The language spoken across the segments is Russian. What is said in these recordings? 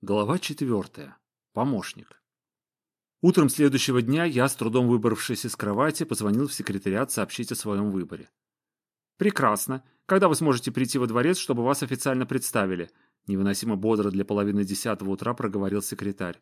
Глава четвертая. Помощник. Утром следующего дня я, с трудом выбравшись из кровати, позвонил в секретариат сообщить о своем выборе. «Прекрасно. Когда вы сможете прийти во дворец, чтобы вас официально представили?» Невыносимо бодро для половины десятого утра проговорил секретарь.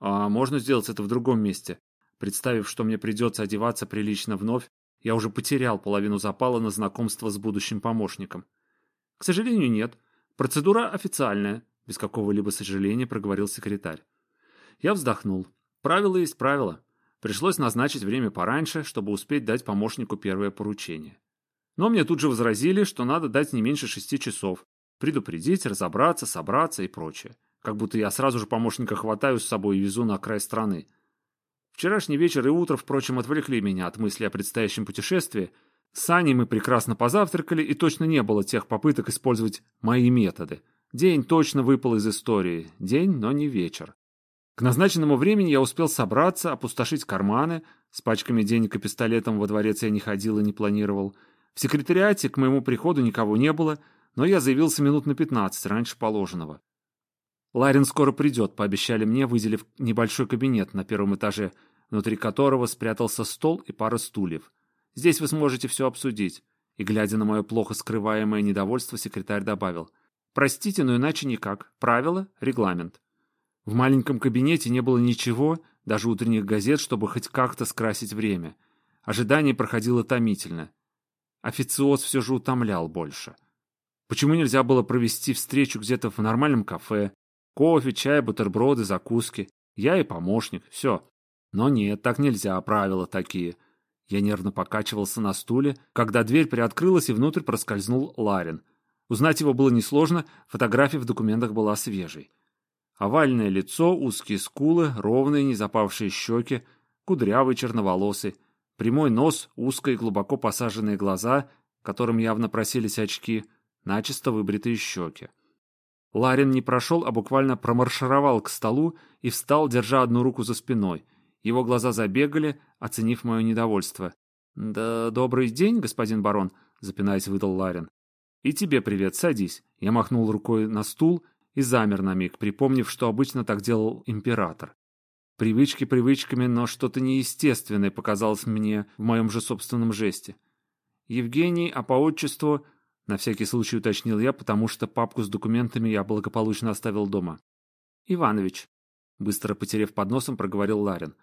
«А можно сделать это в другом месте?» Представив, что мне придется одеваться прилично вновь, я уже потерял половину запала на знакомство с будущим помощником. «К сожалению, нет. Процедура официальная без какого-либо сожаления проговорил секретарь. Я вздохнул. Правило есть правило. Пришлось назначить время пораньше, чтобы успеть дать помощнику первое поручение. Но мне тут же возразили, что надо дать не меньше шести часов. Предупредить, разобраться, собраться и прочее. Как будто я сразу же помощника хватаю с собой и везу на край страны. Вчерашний вечер и утро, впрочем, отвлекли меня от мысли о предстоящем путешествии. С Аней мы прекрасно позавтракали, и точно не было тех попыток использовать мои методы – День точно выпал из истории. День, но не вечер. К назначенному времени я успел собраться, опустошить карманы. С пачками денег и пистолетом во дворец я не ходил и не планировал. В секретариате к моему приходу никого не было, но я заявился минут на пятнадцать раньше положенного. Ларин скоро придет, пообещали мне, выделив небольшой кабинет на первом этаже, внутри которого спрятался стол и пара стульев. Здесь вы сможете все обсудить. И, глядя на мое плохо скрываемое недовольство, секретарь добавил — Простите, но иначе никак. Правило, регламент. В маленьком кабинете не было ничего, даже утренних газет, чтобы хоть как-то скрасить время. Ожидание проходило томительно. Официоз все же утомлял больше. Почему нельзя было провести встречу где-то в нормальном кафе? Кофе, чай, бутерброды, закуски. Я и помощник. Все. Но нет, так нельзя, правила такие. Я нервно покачивался на стуле, когда дверь приоткрылась и внутрь проскользнул Ларин. Узнать его было несложно, фотография в документах была свежей. Овальное лицо, узкие скулы, ровные, незапавшие щеки, кудрявый, черноволосый, прямой нос, узкие, глубоко посаженные глаза, которым явно просились очки, начисто выбритые щеки. Ларин не прошел, а буквально промаршировал к столу и встал, держа одну руку за спиной. Его глаза забегали, оценив мое недовольство. «Да добрый день, господин барон», — запинаясь, выдал Ларин. «И тебе привет, садись». Я махнул рукой на стул и замер на миг, припомнив, что обычно так делал император. Привычки привычками, но что-то неестественное показалось мне в моем же собственном жесте. «Евгений, а по отчеству...» — на всякий случай уточнил я, потому что папку с документами я благополучно оставил дома. «Иванович», — быстро потерев под носом, проговорил Ларин.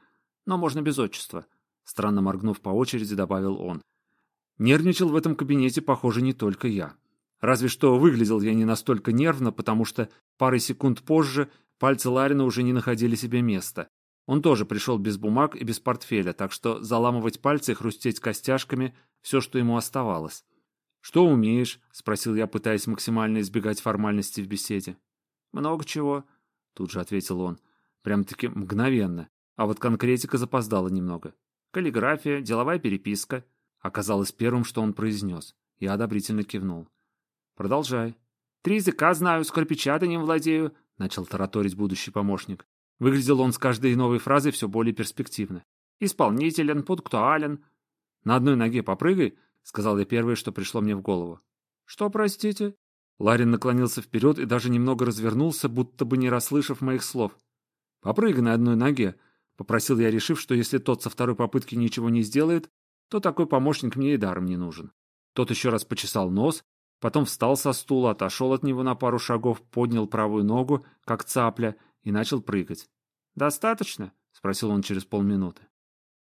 «Но можно без отчества», — странно моргнув по очереди, добавил он. Нервничал в этом кабинете, похоже, не только я. Разве что выглядел я не настолько нервно, потому что парой секунд позже пальцы Ларина уже не находили себе места. Он тоже пришел без бумаг и без портфеля, так что заламывать пальцы и хрустеть костяшками – все, что ему оставалось. «Что умеешь?» – спросил я, пытаясь максимально избегать формальности в беседе. «Много чего», – тут же ответил он. Прям-таки мгновенно. А вот конкретика запоздала немного. «Каллиграфия, деловая переписка», – оказалось первым, что он произнес. Я одобрительно кивнул. Продолжай. Три языка знаю, скоропечатанием владею, начал тараторить будущий помощник. Выглядел он с каждой новой фразой все более перспективно. Исполнителен, пунктуален. На одной ноге попрыгай, сказал я первое, что пришло мне в голову. Что, простите? Ларин наклонился вперед и даже немного развернулся, будто бы не расслышав моих слов. «Попрыгай на одной ноге», — попросил я, решив, что если тот со второй попытки ничего не сделает, то такой помощник мне и даром не нужен. Тот еще раз почесал нос, Потом встал со стула, отошел от него на пару шагов, поднял правую ногу, как цапля, и начал прыгать. «Достаточно?» — спросил он через полминуты.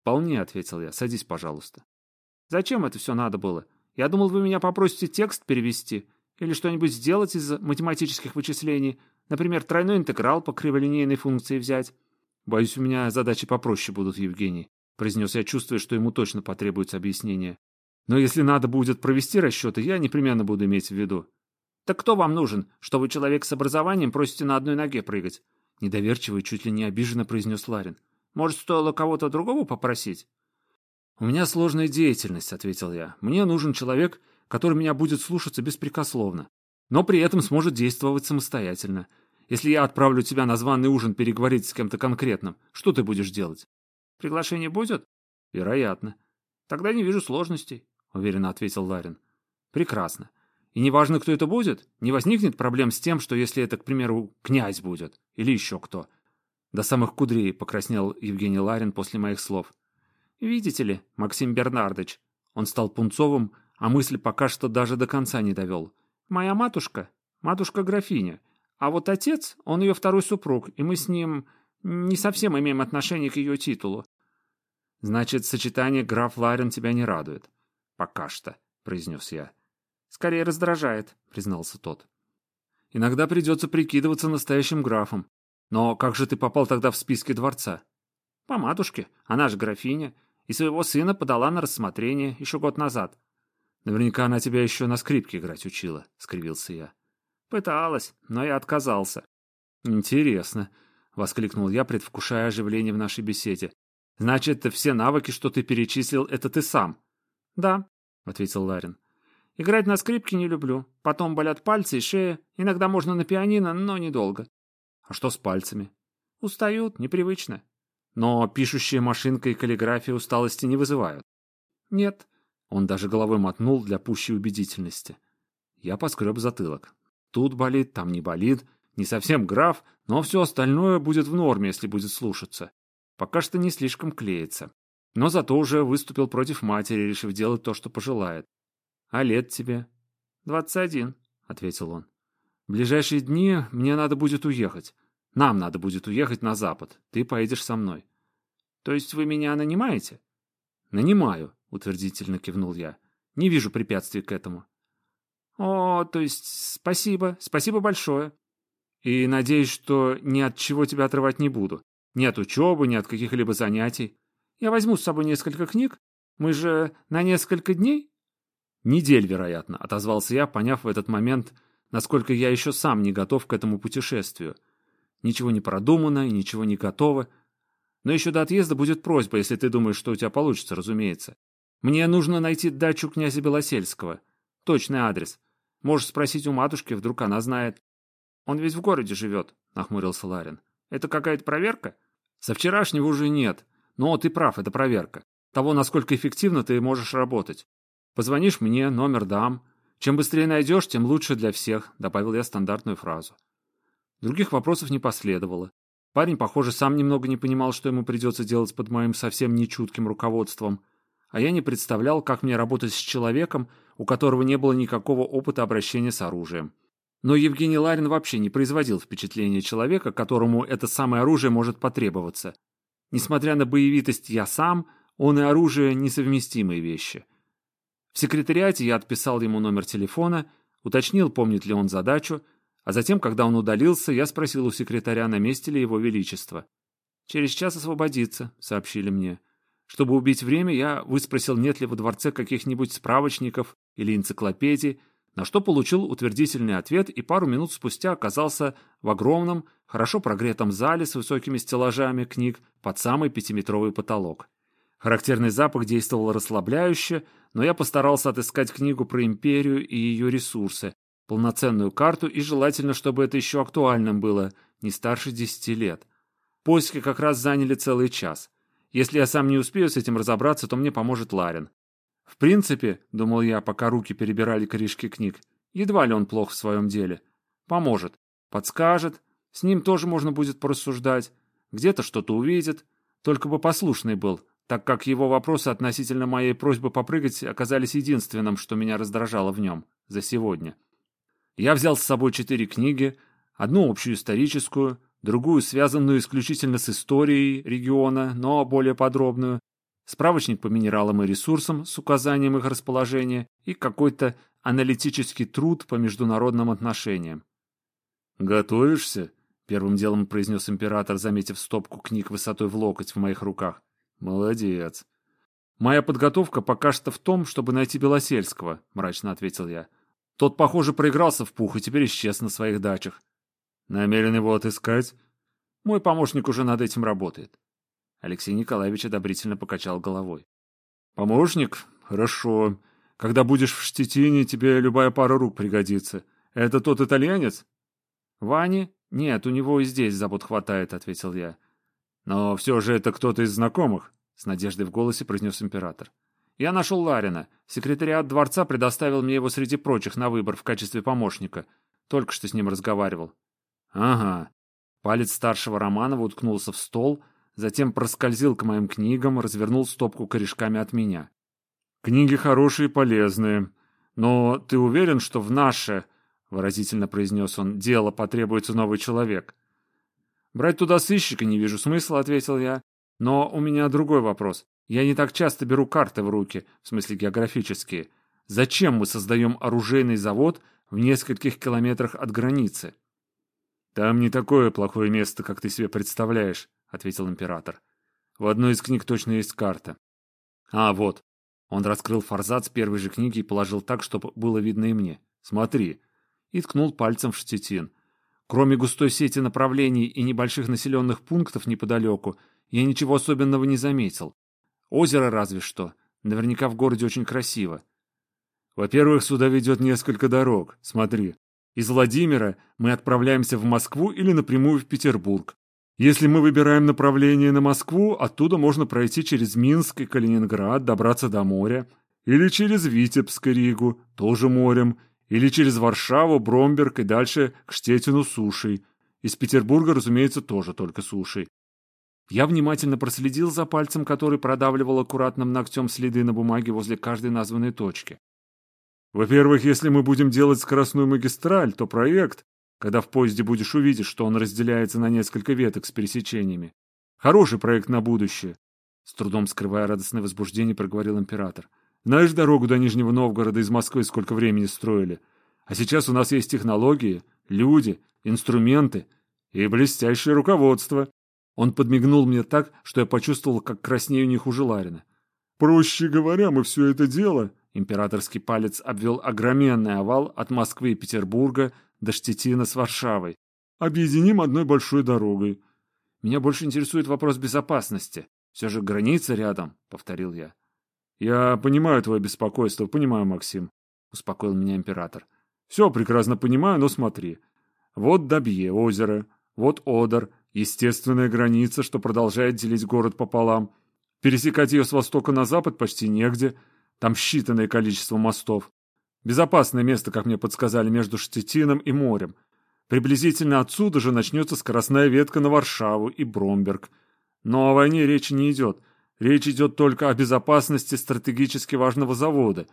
«Вполне», — ответил я. «Садись, пожалуйста». «Зачем это все надо было? Я думал, вы меня попросите текст перевести или что-нибудь сделать из математических вычислений, например, тройной интеграл по криволинейной функции взять». «Боюсь, у меня задачи попроще будут, Евгений», — произнес я, чувствуя, что ему точно потребуется объяснение. Но если надо будет провести расчеты, я непременно буду иметь в виду. Так кто вам нужен, что вы человек с образованием просите на одной ноге прыгать? Недоверчиво и чуть ли не обиженно произнес Ларин. Может, стоило кого-то другого попросить? «У меня сложная деятельность», — ответил я. «Мне нужен человек, который меня будет слушаться беспрекословно, но при этом сможет действовать самостоятельно. Если я отправлю тебя на званый ужин переговорить с кем-то конкретным, что ты будешь делать?» «Приглашение будет?» «Вероятно». «Тогда не вижу сложностей. — уверенно ответил Ларин. «Прекрасно. И неважно, кто это будет, не возникнет проблем с тем, что если это, к примеру, князь будет или еще кто. До самых кудрей покраснел Евгений Ларин после моих слов. Видите ли, Максим Бернардович, он стал пунцовым, а мысль пока что даже до конца не довел. Моя матушка, матушка-графиня, а вот отец, он ее второй супруг, и мы с ним не совсем имеем отношение к ее титулу. Значит, сочетание граф Ларин тебя не радует. Пока что, произнес я. Скорее раздражает, признался тот. Иногда придется прикидываться настоящим графом. Но как же ты попал тогда в списки дворца? По матушке, она же графиня, и своего сына подала на рассмотрение еще год назад. Наверняка она тебя еще на скрипке играть учила, скривился я. Пыталась, но я отказался. Интересно, воскликнул я, предвкушая оживление в нашей беседе. Значит, все навыки, что ты перечислил, это ты сам? Да, ответил Ларин. Играть на скрипке не люблю. Потом болят пальцы и шея. Иногда можно на пианино, но недолго. А что с пальцами? Устают, непривычно. Но пишущая машинка и каллиграфия усталости не вызывают. Нет. Он даже головой мотнул для пущей убедительности. Я поскреб затылок. Тут болит, там не болит. Не совсем граф, но все остальное будет в норме, если будет слушаться. Пока что не слишком клеится. Но зато уже выступил против матери, решив делать то, что пожелает. «А лет тебе?» «Двадцать один», — ответил он. «В ближайшие дни мне надо будет уехать. Нам надо будет уехать на запад. Ты поедешь со мной». «То есть вы меня нанимаете?» «Нанимаю», — утвердительно кивнул я. «Не вижу препятствий к этому». «О, то есть спасибо, спасибо большое. И надеюсь, что ни от чего тебя отрывать не буду. Ни от учебы, ни от каких-либо занятий. Я возьму с собой несколько книг. Мы же на несколько дней?» «Недель, вероятно», — отозвался я, поняв в этот момент, насколько я еще сам не готов к этому путешествию. Ничего не продумано и ничего не готово. Но еще до отъезда будет просьба, если ты думаешь, что у тебя получится, разумеется. Мне нужно найти дачу князя Белосельского. Точный адрес. Можешь спросить у матушки, вдруг она знает. Он ведь в городе живет, — нахмурился Ларин. Это какая-то проверка? Со вчерашнего уже нет. Но ты прав, это проверка. Того, насколько эффективно ты можешь работать. Позвонишь мне, номер дам. Чем быстрее найдешь, тем лучше для всех», — добавил я стандартную фразу. Других вопросов не последовало. Парень, похоже, сам немного не понимал, что ему придется делать под моим совсем нечутким руководством, а я не представлял, как мне работать с человеком, у которого не было никакого опыта обращения с оружием. Но Евгений Ларин вообще не производил впечатления человека, которому это самое оружие может потребоваться. Несмотря на боевитость «я сам», он и оружие – несовместимые вещи – в секретариате я отписал ему номер телефона, уточнил, помнит ли он задачу, а затем, когда он удалился, я спросил у секретаря, на месте ли его величество. «Через час освободится», — сообщили мне. Чтобы убить время, я выспросил, нет ли во дворце каких-нибудь справочников или энциклопедий, на что получил утвердительный ответ и пару минут спустя оказался в огромном, хорошо прогретом зале с высокими стеллажами книг под самый пятиметровый потолок. Характерный запах действовал расслабляюще, но я постарался отыскать книгу про империю и ее ресурсы, полноценную карту и желательно, чтобы это еще актуальным было, не старше десяти лет. Поиски как раз заняли целый час. Если я сам не успею с этим разобраться, то мне поможет Ларин. В принципе, думал я, пока руки перебирали корешки книг, едва ли он плох в своем деле. Поможет, подскажет, с ним тоже можно будет порассуждать, где-то что-то увидит, только бы послушный был, так как его вопросы относительно моей просьбы попрыгать оказались единственным, что меня раздражало в нем за сегодня. Я взял с собой четыре книги, одну общую историческую, другую связанную исключительно с историей региона, но более подробную, справочник по минералам и ресурсам с указанием их расположения и какой-то аналитический труд по международным отношениям. «Готовишься?» — первым делом произнес император, заметив стопку книг высотой в локоть в моих руках. «Молодец. Моя подготовка пока что в том, чтобы найти Белосельского», — мрачно ответил я. «Тот, похоже, проигрался в пух и теперь исчез на своих дачах. Намерен его отыскать? Мой помощник уже над этим работает». Алексей Николаевич одобрительно покачал головой. «Помощник? Хорошо. Когда будешь в Штетине, тебе любая пара рук пригодится. Это тот итальянец?» «Вани? Нет, у него и здесь забот хватает», — ответил я. «Но все же это кто-то из знакомых», — с надеждой в голосе произнес император. Я нашел Ларина. Секретариат дворца предоставил мне его среди прочих на выбор в качестве помощника. Только что с ним разговаривал. Ага. Палец старшего Романова уткнулся в стол, затем проскользил к моим книгам, развернул стопку корешками от меня. Книги хорошие и полезные. Но ты уверен, что в наше, выразительно произнес он, дело потребуется новый человек? Брать туда сыщика не вижу смысла, ответил я. Но у меня другой вопрос. Я не так часто беру карты в руки, в смысле географические. Зачем мы создаем оружейный завод в нескольких километрах от границы? Там не такое плохое место, как ты себе представляешь, ответил император. В одной из книг точно есть карта. А, вот. Он раскрыл форзац первой же книги и положил так, чтобы было видно и мне. Смотри. И ткнул пальцем в Штетин. Кроме густой сети направлений и небольших населенных пунктов неподалеку, я ничего особенного не заметил. Озеро разве что. Наверняка в городе очень красиво. Во-первых, сюда ведет несколько дорог. Смотри. Из Владимира мы отправляемся в Москву или напрямую в Петербург. Если мы выбираем направление на Москву, оттуда можно пройти через Минск и Калининград, добраться до моря. Или через Витебск и Ригу, тоже морем. Или через Варшаву, Бромберг и дальше к Штетину сушей. Из Петербурга, разумеется, тоже только сушей. Я внимательно проследил за пальцем, который продавливал аккуратным ногтем следы на бумаге возле каждой названной точки. Во-первых, если мы будем делать скоростную магистраль, то проект, когда в поезде будешь увидеть, что он разделяется на несколько веток с пересечениями. Хороший проект на будущее. С трудом скрывая радостное возбуждение, проговорил император. Знаешь дорогу до Нижнего Новгорода из Москвы сколько времени строили? А сейчас у нас есть технологии, люди, инструменты и блестящее руководство. Он подмигнул мне так, что я почувствовал, как краснею не хуже Ларина. «Проще говоря, мы все это дело...» Императорский палец обвел огроменный овал от Москвы и Петербурга до Штетина с Варшавой. «Объединим одной большой дорогой». «Меня больше интересует вопрос безопасности. Все же граница рядом», — повторил я. «Я понимаю твое беспокойство, понимаю, Максим», — успокоил меня император. «Все прекрасно понимаю, но смотри. Вот Добье, озеро, вот Одер, естественная граница, что продолжает делить город пополам. Пересекать ее с востока на запад почти негде. Там считанное количество мостов. Безопасное место, как мне подсказали, между Штетином и морем. Приблизительно отсюда же начнется скоростная ветка на Варшаву и Бромберг. Но о войне речи не идет. Речь идет только о безопасности стратегически важного завода,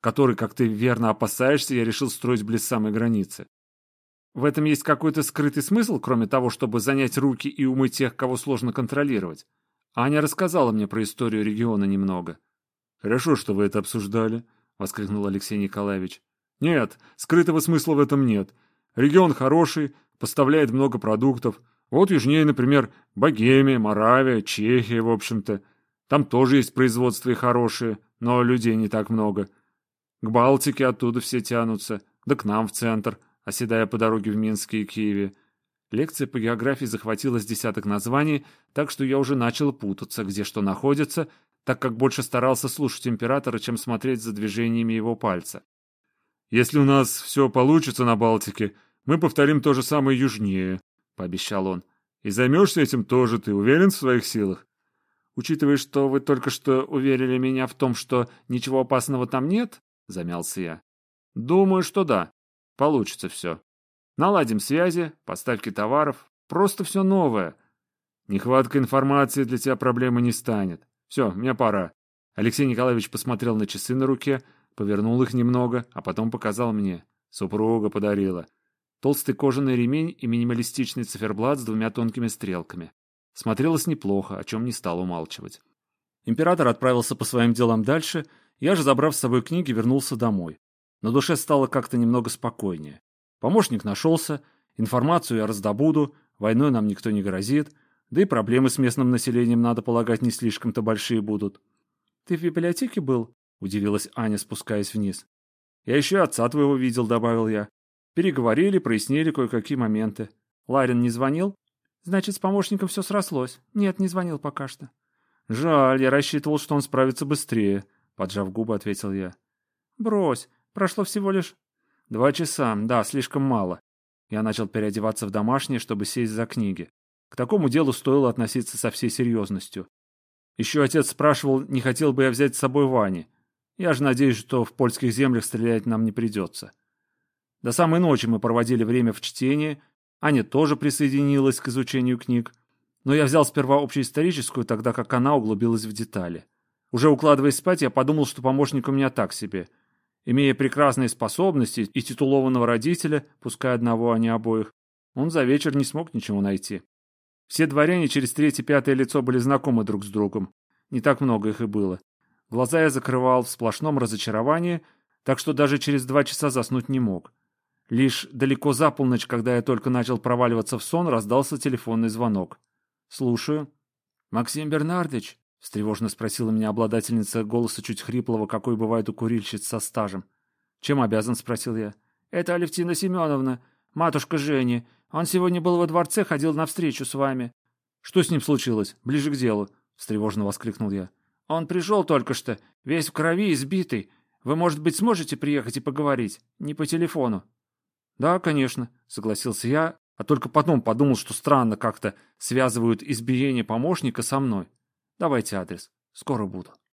который, как ты верно опасаешься, я решил строить близ самой границы. В этом есть какой-то скрытый смысл, кроме того, чтобы занять руки и умы тех, кого сложно контролировать. Аня рассказала мне про историю региона немного. «Хорошо, что вы это обсуждали», — воскликнул Алексей Николаевич. «Нет, скрытого смысла в этом нет. Регион хороший, поставляет много продуктов. Вот южнее, например, Богемия, Моравия, Чехия, в общем-то. Там тоже есть производства и хорошие, но людей не так много. К Балтике оттуда все тянутся, да к нам в центр оседая по дороге в Минске и Киеве. Лекция по географии захватила с десяток названий, так что я уже начал путаться, где что находится, так как больше старался слушать императора, чем смотреть за движениями его пальца. «Если у нас все получится на Балтике, мы повторим то же самое южнее», — пообещал он. «И займешься этим тоже, ты уверен в своих силах?» «Учитывая, что вы только что уверили меня в том, что ничего опасного там нет», — замялся я. «Думаю, что да. Получится все. Наладим связи, поставки товаров. Просто все новое. Нехватка информации для тебя проблемы не станет. Все, мне пора. Алексей Николаевич посмотрел на часы на руке, повернул их немного, а потом показал мне. Супруга подарила. Толстый кожаный ремень и минималистичный циферблат с двумя тонкими стрелками. Смотрелось неплохо, о чем не стал умалчивать. Император отправился по своим делам дальше, я же, забрав с собой книги, вернулся домой. На душе стало как-то немного спокойнее. Помощник нашелся, информацию я раздобуду, войной нам никто не грозит, да и проблемы с местным населением, надо полагать, не слишком-то большие будут. «Ты в библиотеке был?» — удивилась Аня, спускаясь вниз. «Я еще отца твоего видел», — добавил я. Переговорили, прояснили кое-какие моменты. Ларин не звонил? Значит, с помощником все срослось. Нет, не звонил пока что. Жаль, я рассчитывал, что он справится быстрее, поджав губы, ответил я. Брось, Прошло всего лишь два часа, да, слишком мало. Я начал переодеваться в домашнее, чтобы сесть за книги. Такому делу стоило относиться со всей серьезностью. Еще отец спрашивал, не хотел бы я взять с собой Вани. Я же надеюсь, что в польских землях стрелять нам не придется. До самой ночи мы проводили время в чтении, Аня тоже присоединилась к изучению книг, но я взял сперва общеисторическую, тогда как она углубилась в детали. Уже укладываясь спать, я подумал, что помощник у меня так себе. Имея прекрасные способности и титулованного родителя, пускай одного, а не обоих, он за вечер не смог ничего найти. Все дворяне через третье-пятое лицо были знакомы друг с другом. Не так много их и было. Глаза я закрывал в сплошном разочаровании, так что даже через два часа заснуть не мог. Лишь далеко за полночь, когда я только начал проваливаться в сон, раздался телефонный звонок. «Слушаю». «Максим Бернардович?» — встревожно спросила меня обладательница голоса чуть хриплого, какой бывает у курильщиц со стажем. «Чем обязан?» — спросил я. «Это Алевтина Семеновна, матушка Жени. Он сегодня был во дворце, ходил навстречу с вами». «Что с ним случилось? Ближе к делу», — встревоженно воскликнул я. «Он пришел только что, весь в крови, избитый. Вы, может быть, сможете приехать и поговорить? Не по телефону». «Да, конечно», — согласился я, а только потом подумал, что странно как-то связывают избиение помощника со мной. «Давайте адрес. Скоро буду».